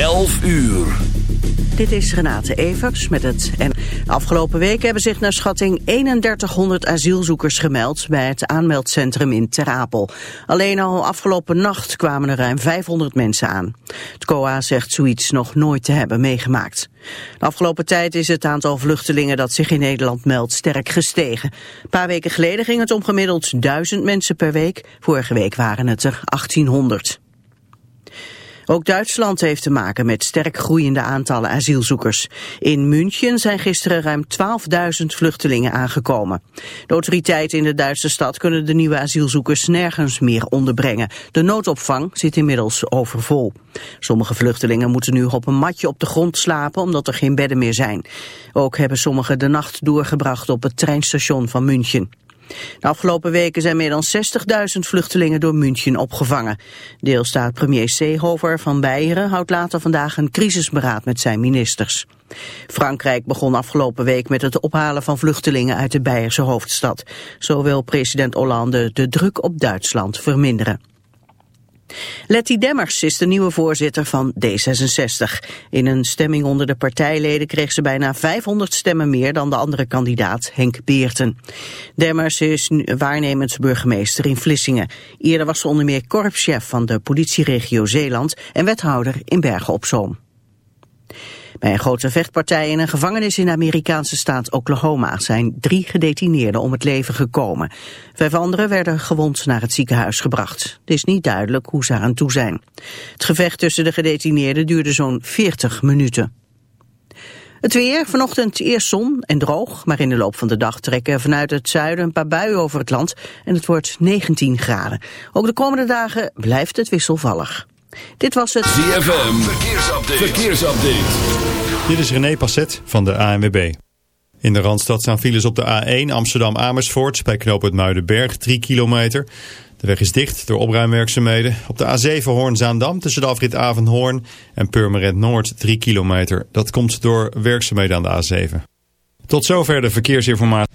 11 uur. Dit is Renate Evers met het... En afgelopen week hebben zich naar schatting 3100 asielzoekers gemeld... bij het aanmeldcentrum in Ter Apel. Alleen al afgelopen nacht kwamen er ruim 500 mensen aan. Het COA zegt zoiets nog nooit te hebben meegemaakt. De afgelopen tijd is het aantal vluchtelingen dat zich in Nederland meldt sterk gestegen. Een paar weken geleden ging het om gemiddeld 1000 mensen per week. Vorige week waren het er 1800. Ook Duitsland heeft te maken met sterk groeiende aantallen asielzoekers. In München zijn gisteren ruim 12.000 vluchtelingen aangekomen. De autoriteiten in de Duitse stad kunnen de nieuwe asielzoekers nergens meer onderbrengen. De noodopvang zit inmiddels overvol. Sommige vluchtelingen moeten nu op een matje op de grond slapen omdat er geen bedden meer zijn. Ook hebben sommigen de nacht doorgebracht op het treinstation van München. De afgelopen weken zijn meer dan 60.000 vluchtelingen door München opgevangen. Deelstaat premier Seehofer van Beieren houdt later vandaag een crisisberaad met zijn ministers. Frankrijk begon afgelopen week met het ophalen van vluchtelingen uit de Beierse hoofdstad. Zo wil president Hollande de druk op Duitsland verminderen. Letty Demmers is de nieuwe voorzitter van D66. In een stemming onder de partijleden kreeg ze bijna 500 stemmen meer dan de andere kandidaat Henk Beerten. Demmers is waarnemend burgemeester in Vlissingen. Eerder was ze onder meer korpschef van de politieregio Zeeland en wethouder in Bergen op Zoom. Bij een grote vechtpartij in een gevangenis in de Amerikaanse staat Oklahoma zijn drie gedetineerden om het leven gekomen. Vijf anderen werden gewond naar het ziekenhuis gebracht. Het is niet duidelijk hoe ze aan toe zijn. Het gevecht tussen de gedetineerden duurde zo'n 40 minuten. Het weer, vanochtend eerst zon en droog, maar in de loop van de dag trekken vanuit het zuiden een paar buien over het land en het wordt 19 graden. Ook de komende dagen blijft het wisselvallig. Dit was het ZFM Verkeersupdate. Verkeersupdate. Dit is René Passet van de ANWB. In de Randstad staan files op de A1 Amsterdam-Amersfoort bij knooppunt Muidenberg 3 kilometer. De weg is dicht door opruimwerkzaamheden. Op de A7 Hoorn-Zaandam tussen de afrit Avenhoorn en Purmerend Noord 3 kilometer. Dat komt door werkzaamheden aan de A7. Tot zover de verkeersinformatie.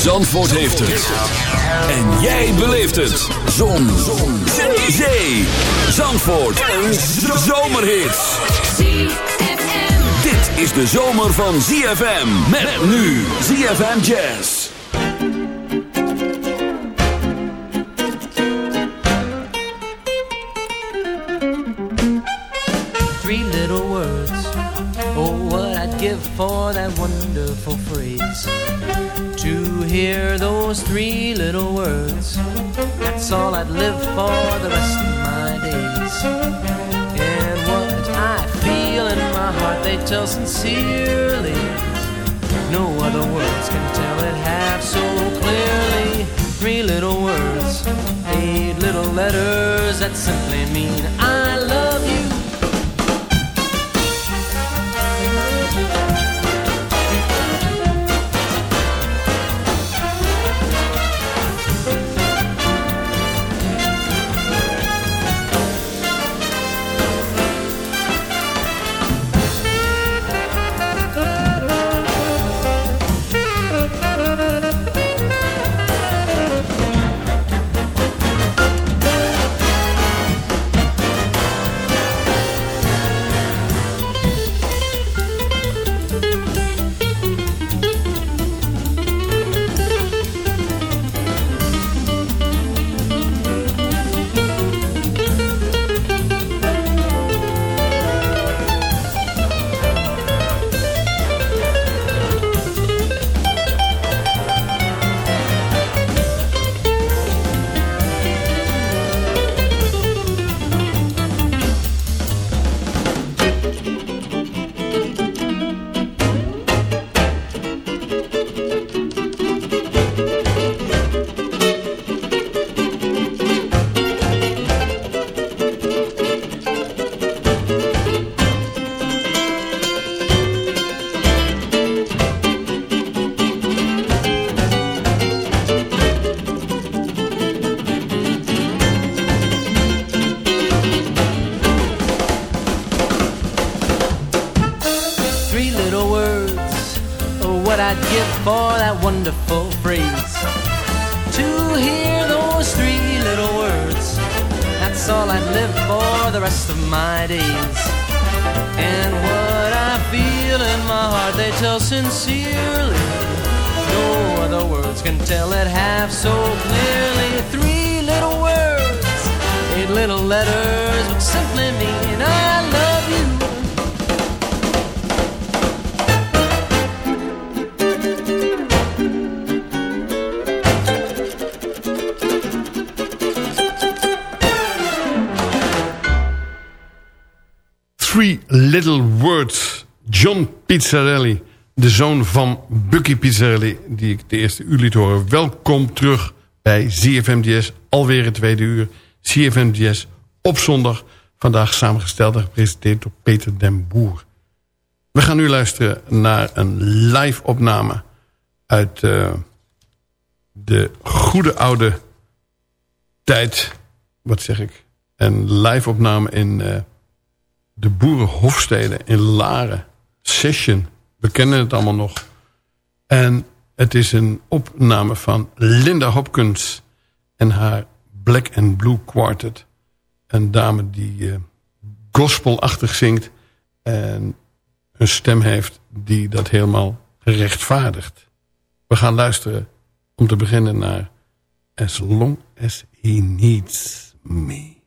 Zandvoort heeft het. En jij beleeft het. Zon. Zon. Zee. Zandvoort. Een zomerhit. Dit is de zomer van ZFM. Met nu ZFM Jazz. Three little words. Oh, what I'd give for that wonderful phrase. Hear those three little words. That's all I'd live for the rest of my days. And what I feel in my heart, they tell sincerely. No other words can tell it half so clearly. Three little words, eight little letters that simply mean I love you. For that wonderful phrase. To hear those three little words, that's all I'd live for the rest of my days. And what I feel in my heart, they tell sincerely. No other words can tell it half so clearly. Three little words, eight little letters, which simply mean I love you. John Pizzarelli, de zoon van Bucky Pizzarelli... die ik de eerste uur liet horen. Welkom terug bij ZFMDS, alweer het tweede uur. ZFMDS op zondag. Vandaag samengesteld en gepresenteerd door Peter den Boer. We gaan nu luisteren naar een live opname... uit eh, de goede oude tijd. Wat zeg ik? Een live opname in... eh, de Boerenhofstede in Laren. Session. We kennen het allemaal nog. En het is een opname van Linda Hopkins en haar Black and Blue Quartet. Een dame die eh, gospelachtig zingt en een stem heeft die dat helemaal rechtvaardigt. We gaan luisteren om te beginnen naar As Long As He Needs Me.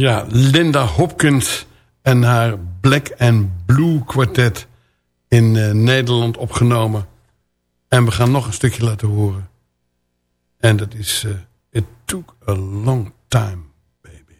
Ja, Linda Hopkins en haar Black and Blue kwartet in eh, Nederland opgenomen. En we gaan nog een stukje laten horen. En dat is eh, It Took a Long Time, Baby.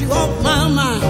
you off my mind.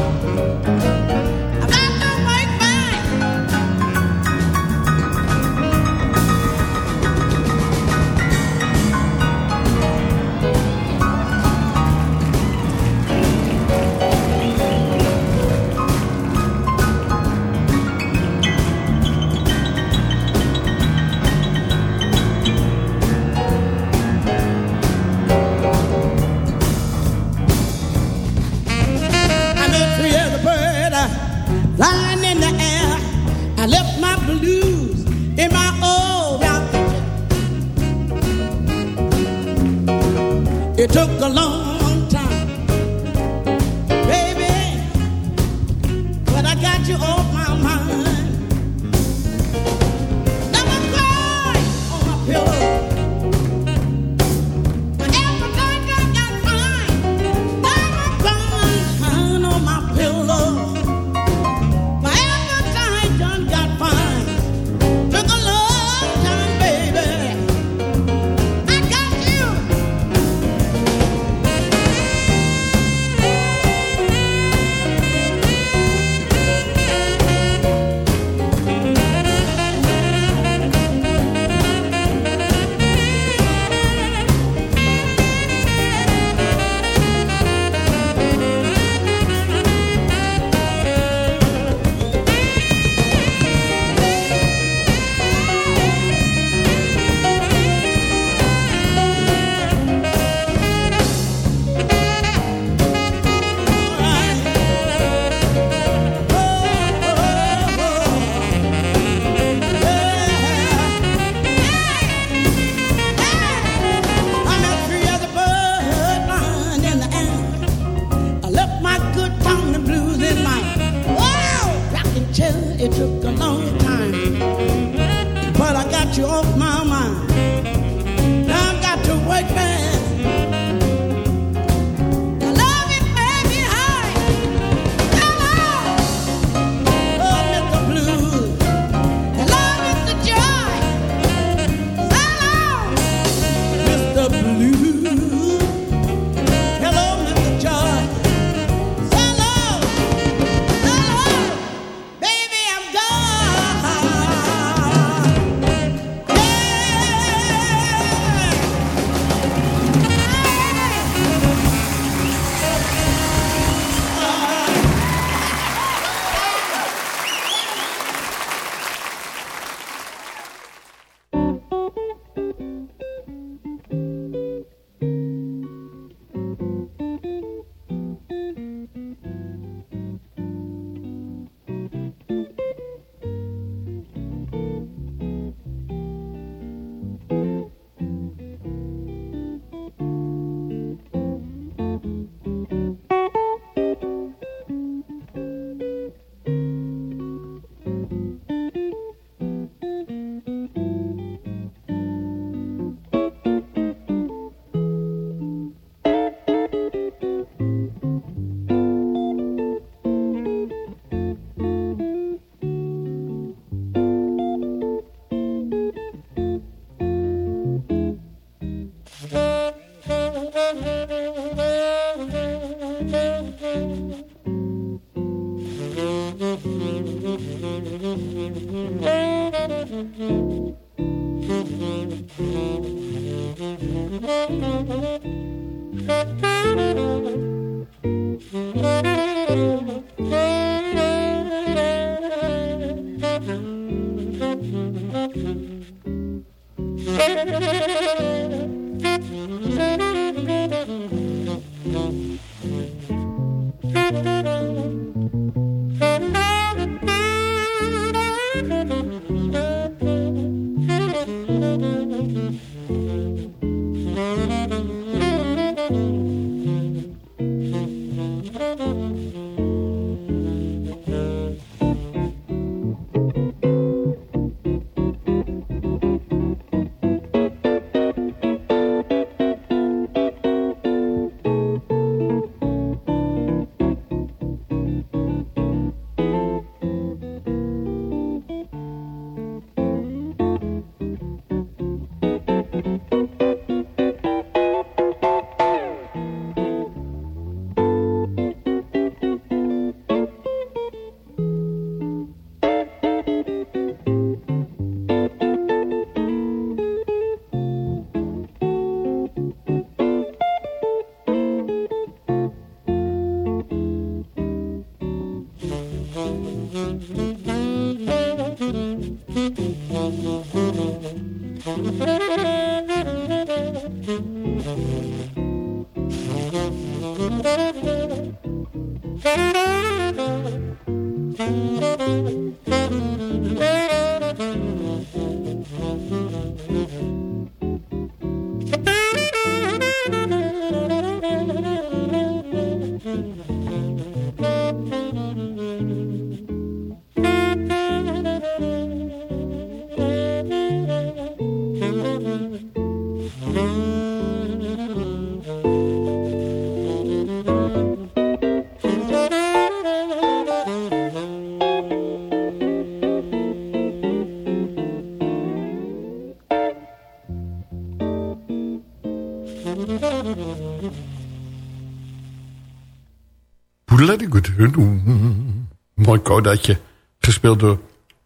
Codaatje. Gespeeld door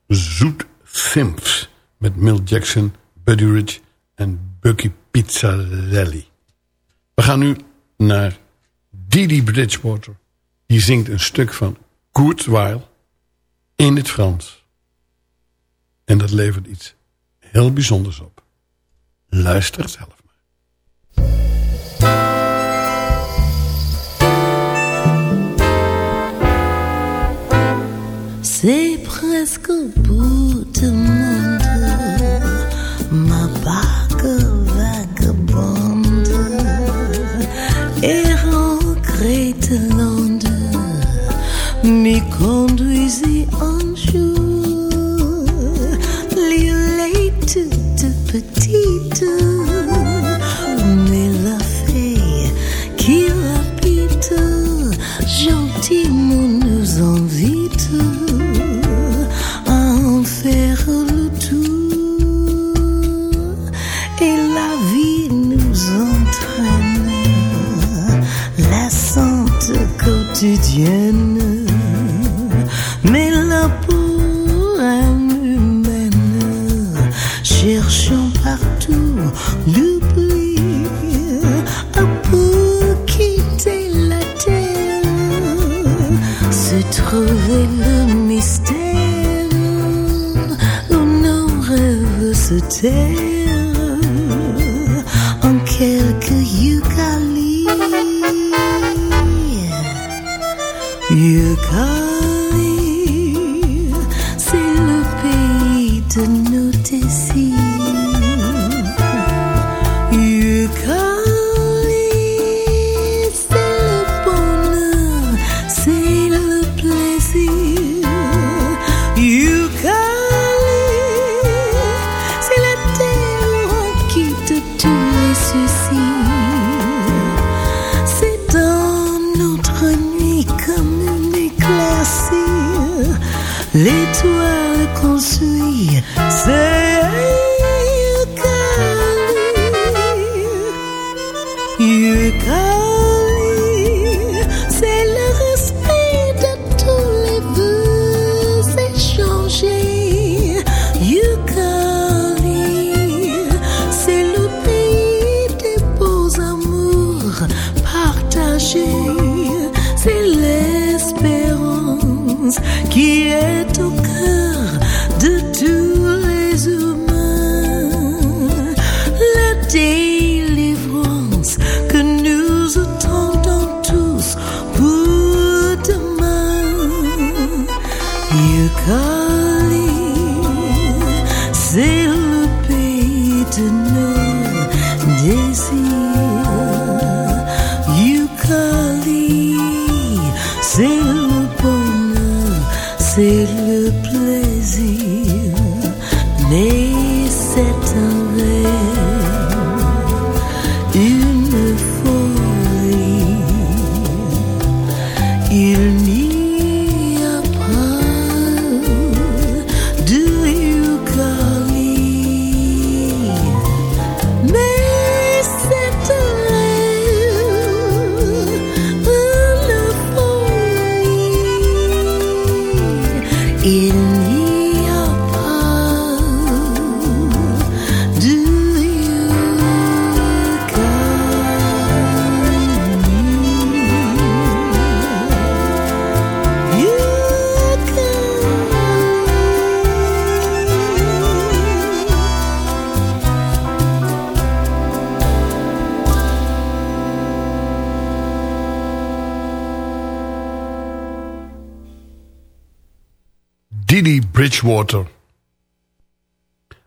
Zoet Simps. Met Mill Jackson, Buddy Rich en Bucky Pizzarelli. We gaan nu naar Didi Bridgewater. Die zingt een stuk van Kurzweil in het Frans. En dat levert iets heel bijzonders op. Luister zelf C'est presque au bout du monde, ma barque vagabonde, errant Grète-Lande, m'y conduisit un jour. L'île est toute petite, mais la fée qui l'habite gentiment nous invite mais la pour âme humaine cherchons partout l'oubli pour quitter la terre se trouver le mystère où nos rêves se tairent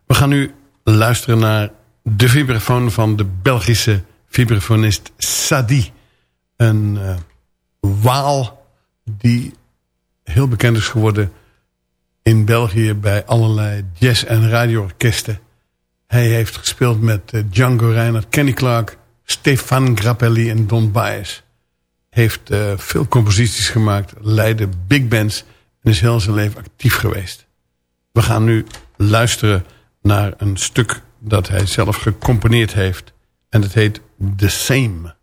We gaan nu luisteren naar de vibrafoon van de Belgische vibrafonist Sadi. Een uh, waal die heel bekend is geworden in België bij allerlei jazz- en radioorkesten. Hij heeft gespeeld met uh, Django Reinhardt, Kenny Clark, Stefan Grappelli en Don Baez. Heeft uh, veel composities gemaakt, leidde big bands en is heel zijn leven actief geweest. We gaan nu luisteren naar een stuk dat hij zelf gecomponeerd heeft. En het heet The Same.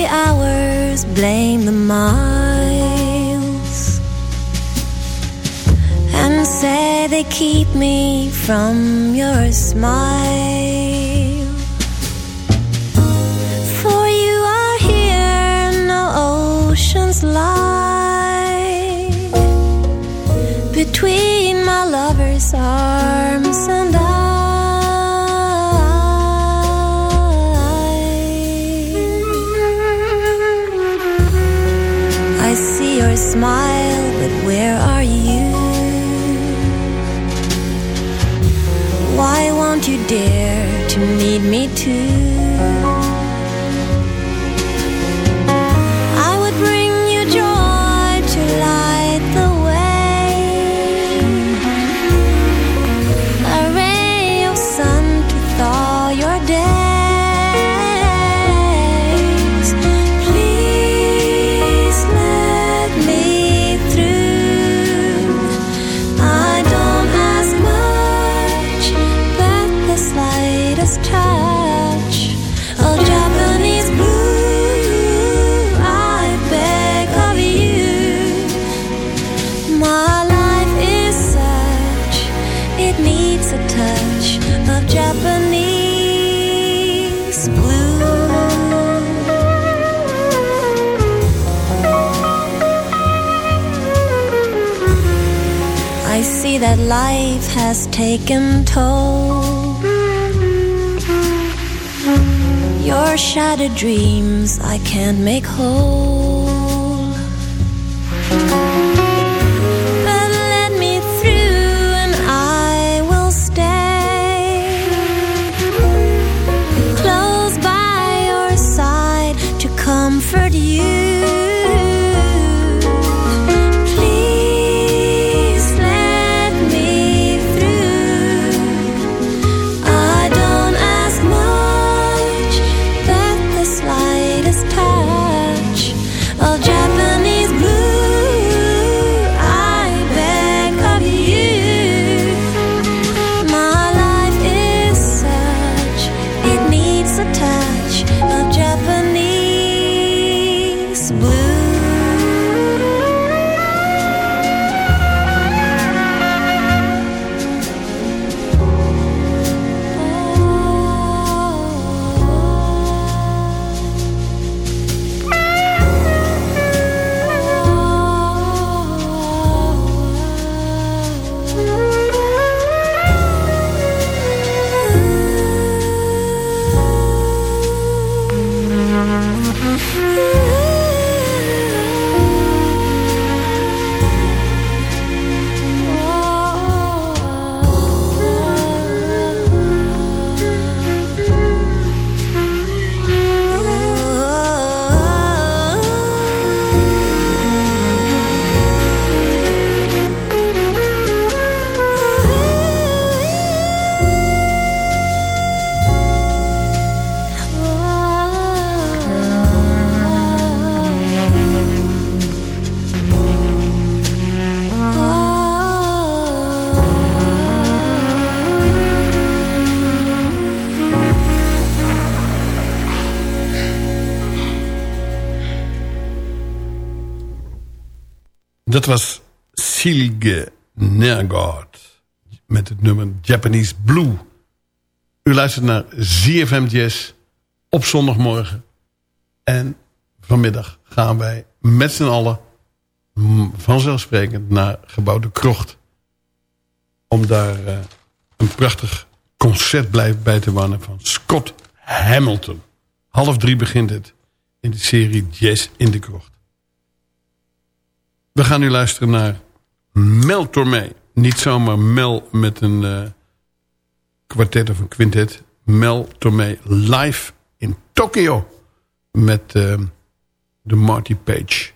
The hours, blame the miles, and say they keep me from your smile. For you are here, no oceans lie between my lover's arms smile, but where are you? Why won't you dare to meet me too? Life has taken toll. Your shattered dreams I can't make whole. Dat was Silge Nergård met het nummer Japanese Blue. U luistert naar ZFM Jazz op zondagmorgen. En vanmiddag gaan wij met z'n allen vanzelfsprekend naar Gebouw de Krocht. Om daar eh, een prachtig concert bij te wonen van Scott Hamilton. Half drie begint het in de serie Jazz in de Krocht. We gaan nu luisteren naar Mel Tormé. Niet zomaar Mel met een eh, kwartet of een quintet. Mel Tormé live in Tokio. Met eh, de Marty Page.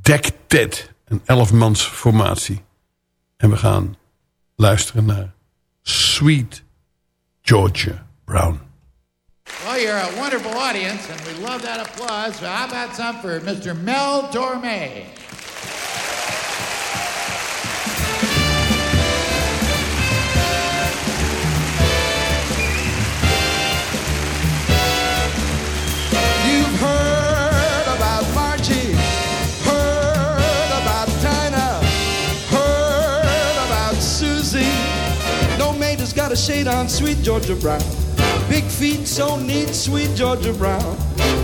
Deck Ted. Een elfmans formatie. En we gaan luisteren naar Sweet Georgia Brown. Well, you're a wonderful audience, and we love that applause. So how about some for Mr. Mel Torme? Shade on sweet Georgia Brown. Big feet so neat, sweet Georgia Brown.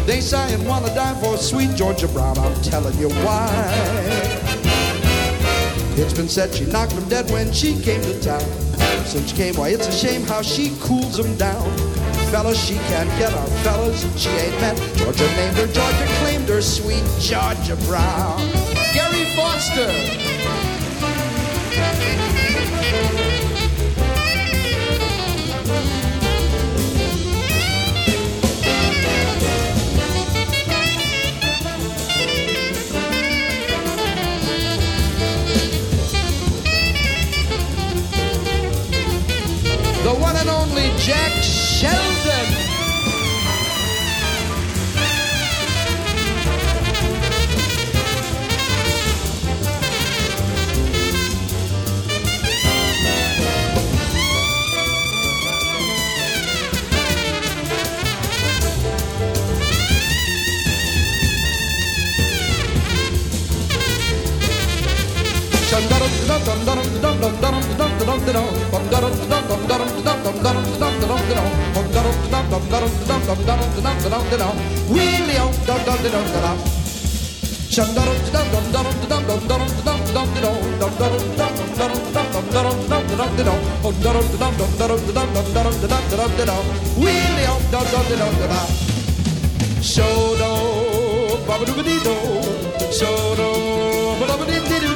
They sigh and wanna die for sweet Georgia Brown. I'm telling you why. It's been said she knocked them dead when she came to town. Since she came, why it's a shame how she cools them down. Fellas, she can't get our fellas. and She ain't met. Georgia named her, Georgia claimed her, sweet Georgia Brown. Gary Foster. Jack Sheldon. Show no, babadoo, babadoo, show no, babadoo, babadoo.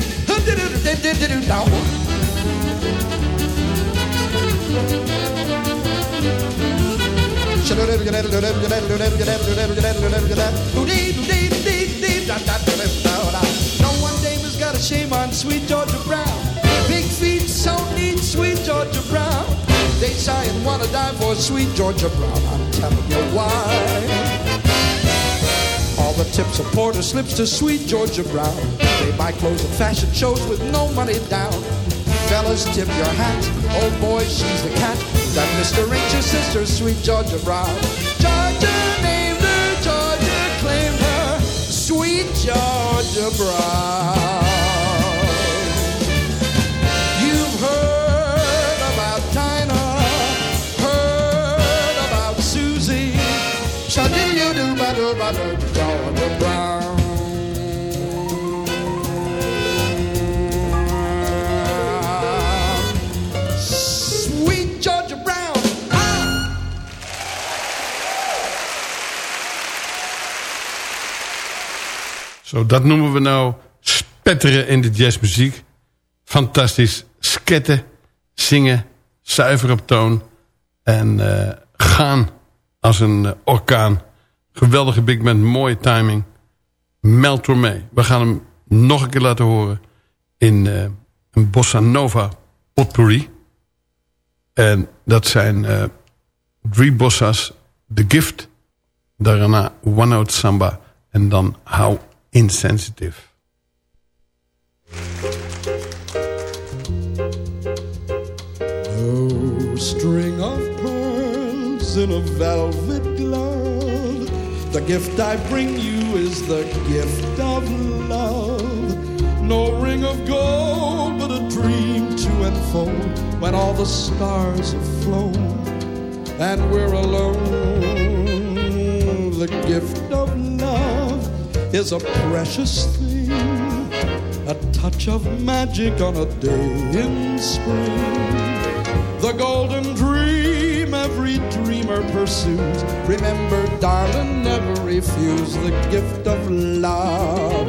No one has got a shame on sweet Georgia Brown. Big feet, so neat, sweet Georgia Brown. They sigh and wanna die for sweet Georgia Brown. I'm telling you why. All the tips of Porter slips to sweet Georgia Brown. They buy clothes at fashion shows with no money down. Fellas, tip your hat. Oh boy, she's the cat. That Mr. Ain't your sister, sweet Georgia Brown. Georgia named her, Georgia claimed her, sweet Georgia Brown. Zo, dat noemen we nou spetteren in de jazzmuziek. Fantastisch. Sketten, zingen, zuiver op toon. En eh, gaan als een eh, orkaan. Geweldige big band, mooie timing. Mel Tormé. We gaan hem nog een keer laten horen in eh, een bossa nova potpourri. En dat zijn drie bossas. The Gift, daarna One Note Samba en dan How Insensitive. No string of pearls in a velvet glove. The gift I bring you is the gift of love. No ring of gold, but a dream to unfold when all the stars have flown and we're alone. The gift of love is a precious thing, a touch of magic on a day in spring. The golden dream every dreamer pursues. Remember, darling, never refuse the gift of love.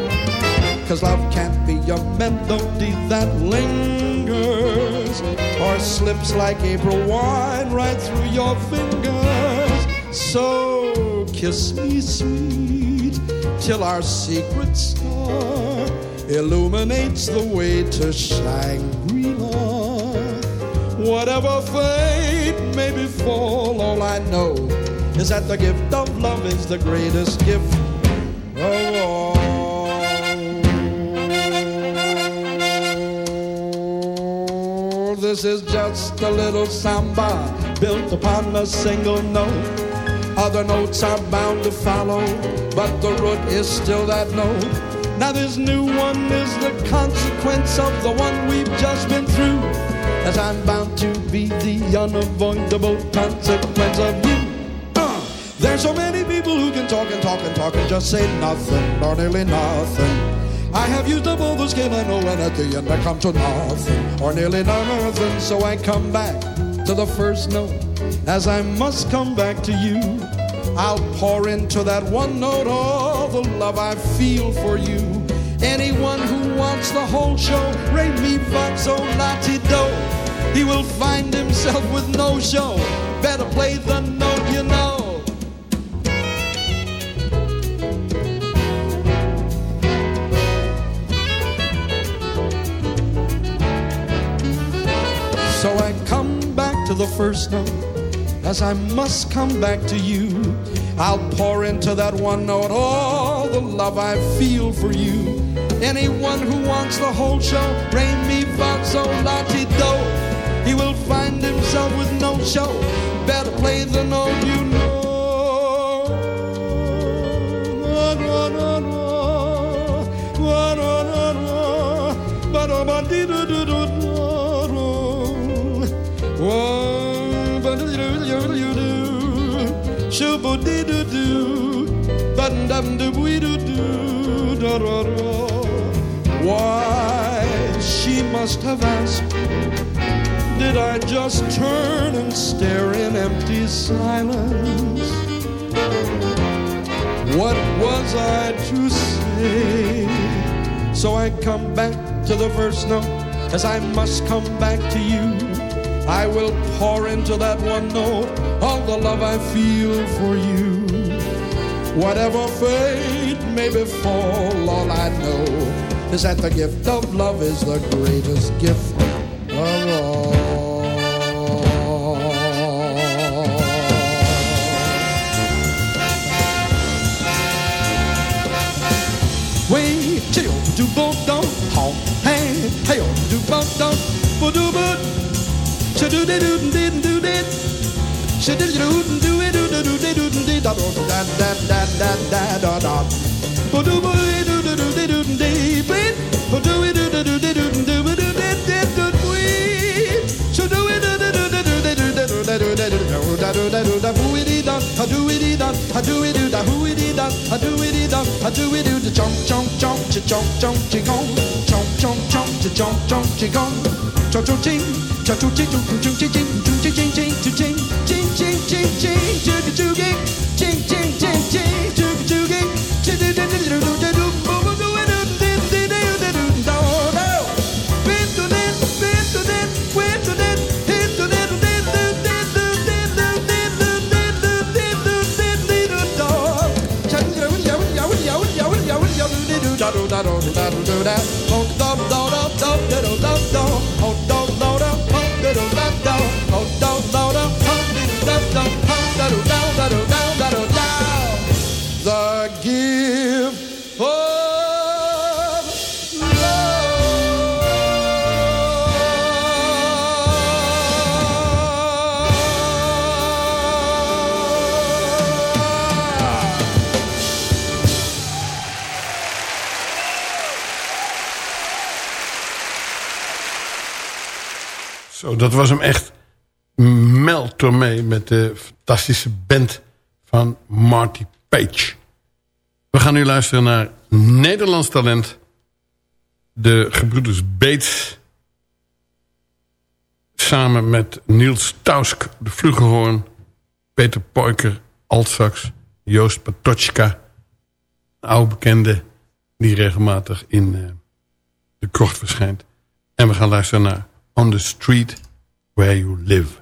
Cause love can't be a melody that lingers or slips like April wine right through your fingers. So kiss me sweet till our secret star illuminates the way to Shangri-La. Whatever fate may befall, all I know is that the gift of love is the greatest gift of all. This is just a little samba built upon a single note. Other notes are bound to follow, but the root is still that note. Now this new one is the consequence of the one we've just been through. As I'm bound to be the unavoidable consequence of you. Uh, there's so many people who can talk and talk and talk and just say nothing, or nearly nothing. I have used up all the skill I know, and at the end I come to nothing, or nearly nothing. So I come back to the first note, as I must come back to you. I'll pour into that one note all the love I feel for you. Anyone who wants the whole show, re mi fa sol la ti do. He will find himself with no show. Better play the note you know. So I come back to the first note, as I must come back to you. I'll pour into that one note all the love I feel for you. Anyone who wants the whole show, re mi fa sol. He will find himself with no show. Better play the note Why she must have asked did I just turn and stare in empty silence? What was I to say? So I come back to the first note, as I must come back to you. I will pour into that one note all the love I feel for you. Whatever fate may befall, all I know is that the gift of love is the greatest gift of all. Way do bo don hong hey hey do bo don bo do bo to do de do de do de should do do do do do do do do da da da da da da da da do do do do do do bo do it do do do do do do do do do do do should do do do do do do do do do do do do da do da do da who it da I do it da I do it da who it da I do it da I do it da chomp chomp chomp chomp chomp chomp chomp chomp chomp chomp chomp chomp ching chomp chomp ching chomp chomp ching ching ching ching ching ching ching ching ching ching ching ching ching ching ching ching ching ching dat was hem echt. Mel Tormé met de fantastische band van Marty Page. We gaan nu luisteren naar Nederlands talent. De gebroeders Beets. Samen met Niels Tausk, de flugelhoorn. Peter Poiker, altsax, Joost Patochka, een oude bekende die regelmatig in eh, de krocht verschijnt. En we gaan luisteren naar On the Street Where You Live.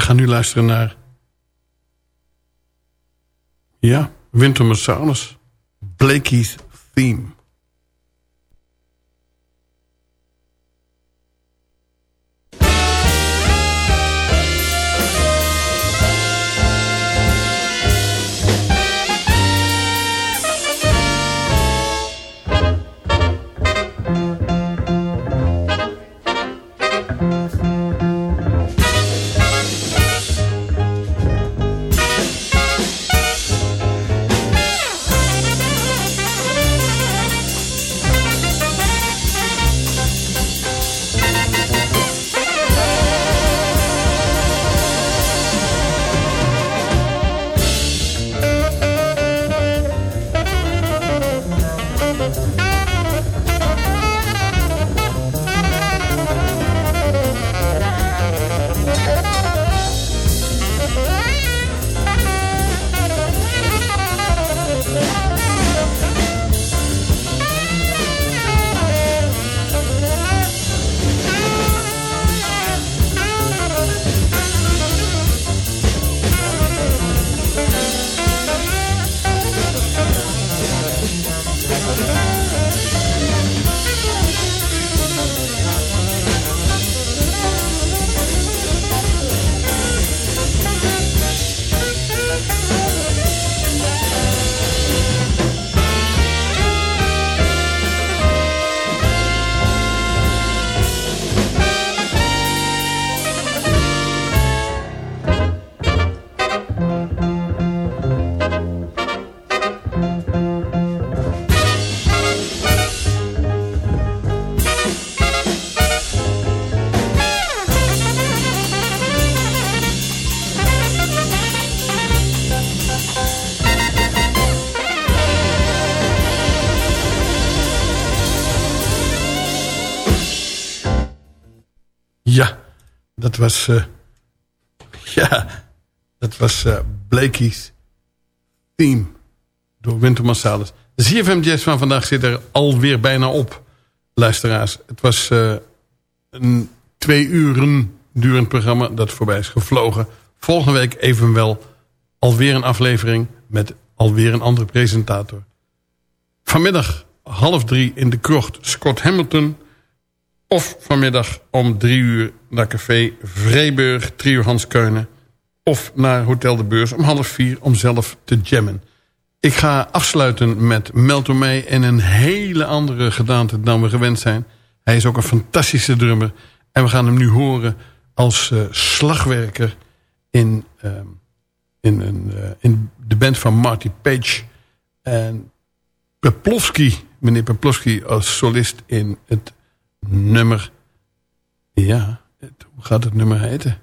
We gaan nu luisteren naar... Ja, Winter Marsalis. Blakey's Theme. Was... eh, ja, dat was eh, Blakey's theme door Winter Marsalis. De ZFM Jazz van vandaag zit er alweer bijna op, luisteraars. Het was eh, een twee uren durend programma dat voorbij is gevlogen. Volgende week evenwel alweer een aflevering met alweer een andere presentator. Vanmiddag half drie in de krocht Scott Hamilton... Of vanmiddag om drie uur naar café Vreeburg, trio Hans Keunen. Of naar Hotel de Beurs om half vier om zelf te jammen. Ik ga afsluiten met Mel Tormé in een hele andere gedaante dan we gewend zijn. Hij is ook een fantastische drummer. En we gaan hem nu horen als eh, slagwerker in, ehm, in, een, eh, in de band van Marty Page. En Peplowski, meneer Peplowski als solist in het nummer... Ja, het- hoe gaat het nummer heten?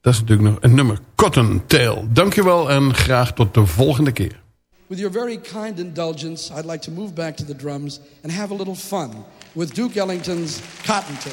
Dat is natuurlijk nog een nummer. Cottontail. Dankjewel en graag tot de volgende keer. With your very kind indulgence, I'd like to move back to the drums and have a little fun with Duke Ellington's Cottontail.